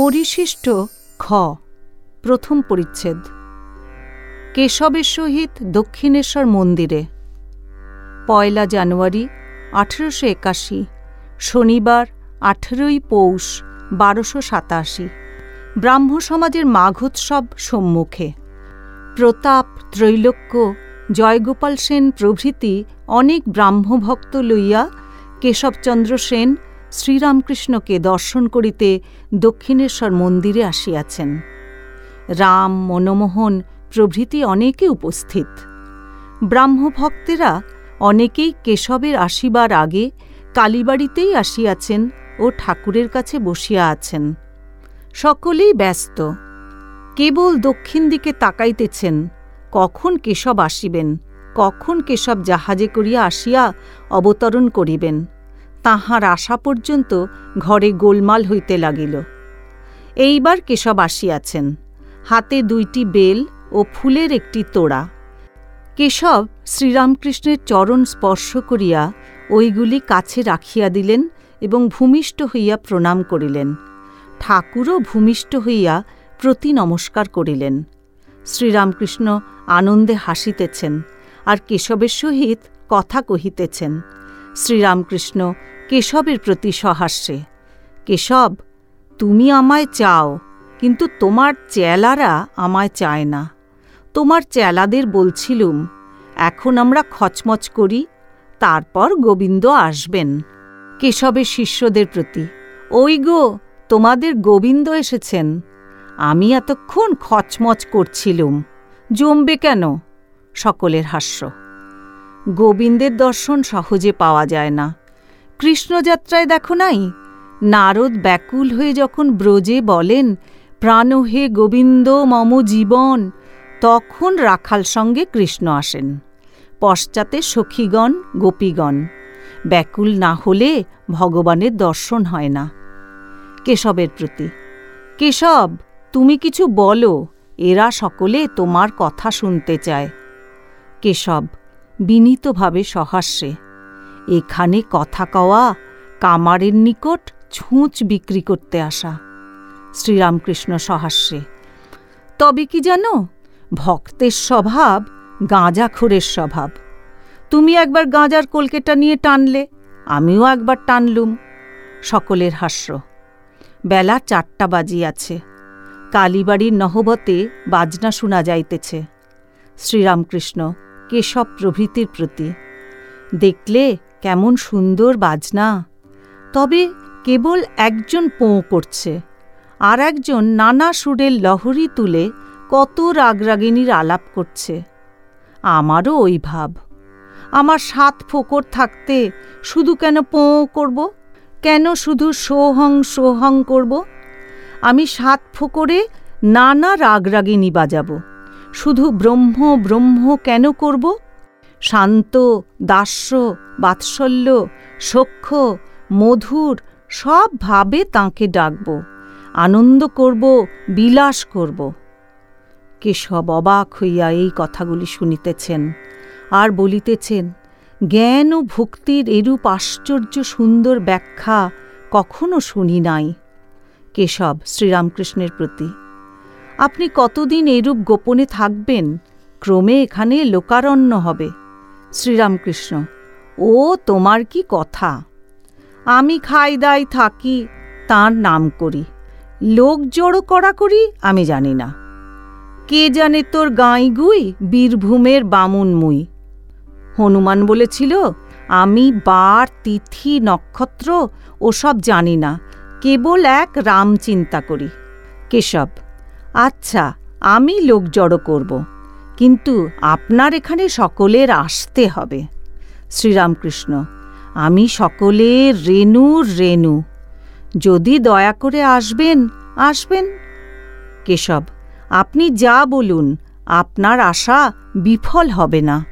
পরিশিষ্ট খ, প্রথম পরিচ্ছেদ। কেশবের সহিত দক্ষিণেশ্বর মন্দিরে। পয়লা জানুয়ারি আঠেরোশো একাশি, শনিবার আঠেরোই পৌষ বারোশো সাতাশি। ব্রাহ্ম সমাজের মাঘোৎসব সম্মুখে। প্রতাপ, ত্রৈলোক্য, জয়গোপাল সেন প্রভৃতি অনেক ব্রাহ্মভক্ত লইয়া কেশবচন্দ্র সেন শ্রীরামকৃষ্ণকে দর্শন করিতে দক্ষিণেশ্বর মন্দিরে আসিয়াছেন। রাম, মনমোহন প্রভৃতি অনেকে উপস্থিত। ব্রাহ্মভক্তেরা অনেকেই কেশবের আসিবার আগে কালীবাড়িতেই আসিয়াছেন ও ঠাকুরের কাছে বসিয়া আছেন। সকলেই ব্যস্ত। কেবল দক্ষিণ দিকে তাকাইতেছেন, কখন কেশব আসিবেন, কখন কেশব জাহাজে করিয়া আসিয়া অবতরণ করিবেন। তাহার আসা পর্যন্ত ঘরে গোলমাল হইতে লাগিল। এইবার কেশব আসিয়াছেন। হাতে দুইটি বেল ও ফুলের একটি তোড়া। কেশব শ্রীরামকৃষ্ণের চরণ স্পর্শ করিয়া ওইগুলি কাছে রাখিয়া দিলেন এবং ভূমিষ্ঠ হইয়া প্রণাম করিলেন। ঠাকুরও ভূমিষ্ঠ হইয়া প্রতি নমস্কার করিলেন। শ্রীরামকৃষ্ণ আনন্দে হাসিতেছেন আর কেশবের সহিত কথা কহিতেছেন। শ্রীরামকৃষ্ণ কেশবের প্রতি সহাস্যে, কেশব, তুমি আমায় চাও, কিন্তু তোমার চেলারা আমায় চায় না। তোমার চেলাদের বলছিলুম, এখন আমরা খচমচ করি, তারপর গোবিন্দ আসবেন। কেশবের শিষ্যদের প্রতি, ওই গো, তোমাদের গোবিন্দ এসেছেন। আমি এতক্ষণ খচমচ করছিলুম, জমবে কেন? সকলের হাস্য গোবিন্দের দর্শন সহজে পাওয়া যায় না। কৃষ্ণযাত্রায় দেখো নাই? নারদ ব্যাকুল হয়ে যখন ব্রজে বলেন, প্রাণ হে গোবিন্দ, মম জীবন। তখন রাখাল সঙ্গে কৃষ্ণ আসেন। পশ্চাতে সখীগণ, গোপীগণ। ব্যাকুল না হলে ভগবানের দর্শন হয় না। কেশবের প্রতি, কেশব, তুমি কিছু বলো, এরা সকলে তোমার কথা শুনতে চায়। কেশব বিনীতভাবে সহাস্যে। এখানে কথা কওয়া, কামারের নিকট ছুঁচ বিক্রি করতে আসা। শ্রীরামকৃষ্ণ সহাস্যে, তবে কি জানো, ভক্তের স্বভাব গাঁজাখোরের স্বভাব। তুমি একবার গাঁজার কলকেটা নিয়ে টানলে, আমিও একবার টানলুম। সকলের হাস্য, বেলা চারটা বাজিয়াছে, কালীবাড়ির নহবতে বাজনা শোনা যাইতেছে। শ্রীরামকৃষ্ণ কেশব প্রভৃতির প্রতি। দেখলে কেমন সুন্দর বাজনা। তবে কেবল একজন পোঁ করছে, আর একজন নানা সুরের লহরী তুলে কত রাগরাগিনীর আলাপ করছে। আমারও ওই ভাব। আমার সাত ফোকর থাকতে শুধু কেন পোঁ করব? কেন শুধু সোহং সোহং করব? আমি সাত ফোকরে নানা রাগরাগিনী বাজাব। শুধু ব্রহ্ম ব্রহ্ম কেন করব? শান্ত, দাস্য, বাৎসল্য সখ্য মধুর সব ভাবে তাঁকে ডাকব। আনন্দ করব, বিলাস করব। কেশব অবাক হইয়া এই কথাগুলি শুনিতেছেন। আর বলিতেছেন, জ্ঞান ও ভক্তির এরূপ আশ্চর্য সুন্দর ব্যাখ্যা কখনো শুনি নাই। কেশব শ্রীরামকৃষ্ণের প্রতি আপনি কতদিন এরূপ গোপনে থাকবেন? ক্রমে এখানে লোকারণ্য হবে। শ্রীরামকৃষ্ণ, ও তোমার কি কথা? আমি খাই দাই থাকি, তার নাম করি। লোক জড়ো করা করি, আমি জানি না। কে জানে তোর গাঁই গুই, বীরভূমের বামুন মুই? হনুমান বলেছিল, আমি বার, তিথি, নক্ষত্র, ওসব জানি না। কেবল এক রাম চিন্তা করি। কেশব আচ্ছা আমি লোক জড়ো করব। কিন্তু আপনার এখানে সকলের আসতে হবে। শ্রীরামকৃষ্ণ, আমি সকলে রেণুর রেণু। যদি দয়া করে আসবেন আসবেন। কেশব, আপনি যা বলুন, আপনার আশা বিফল হবে না।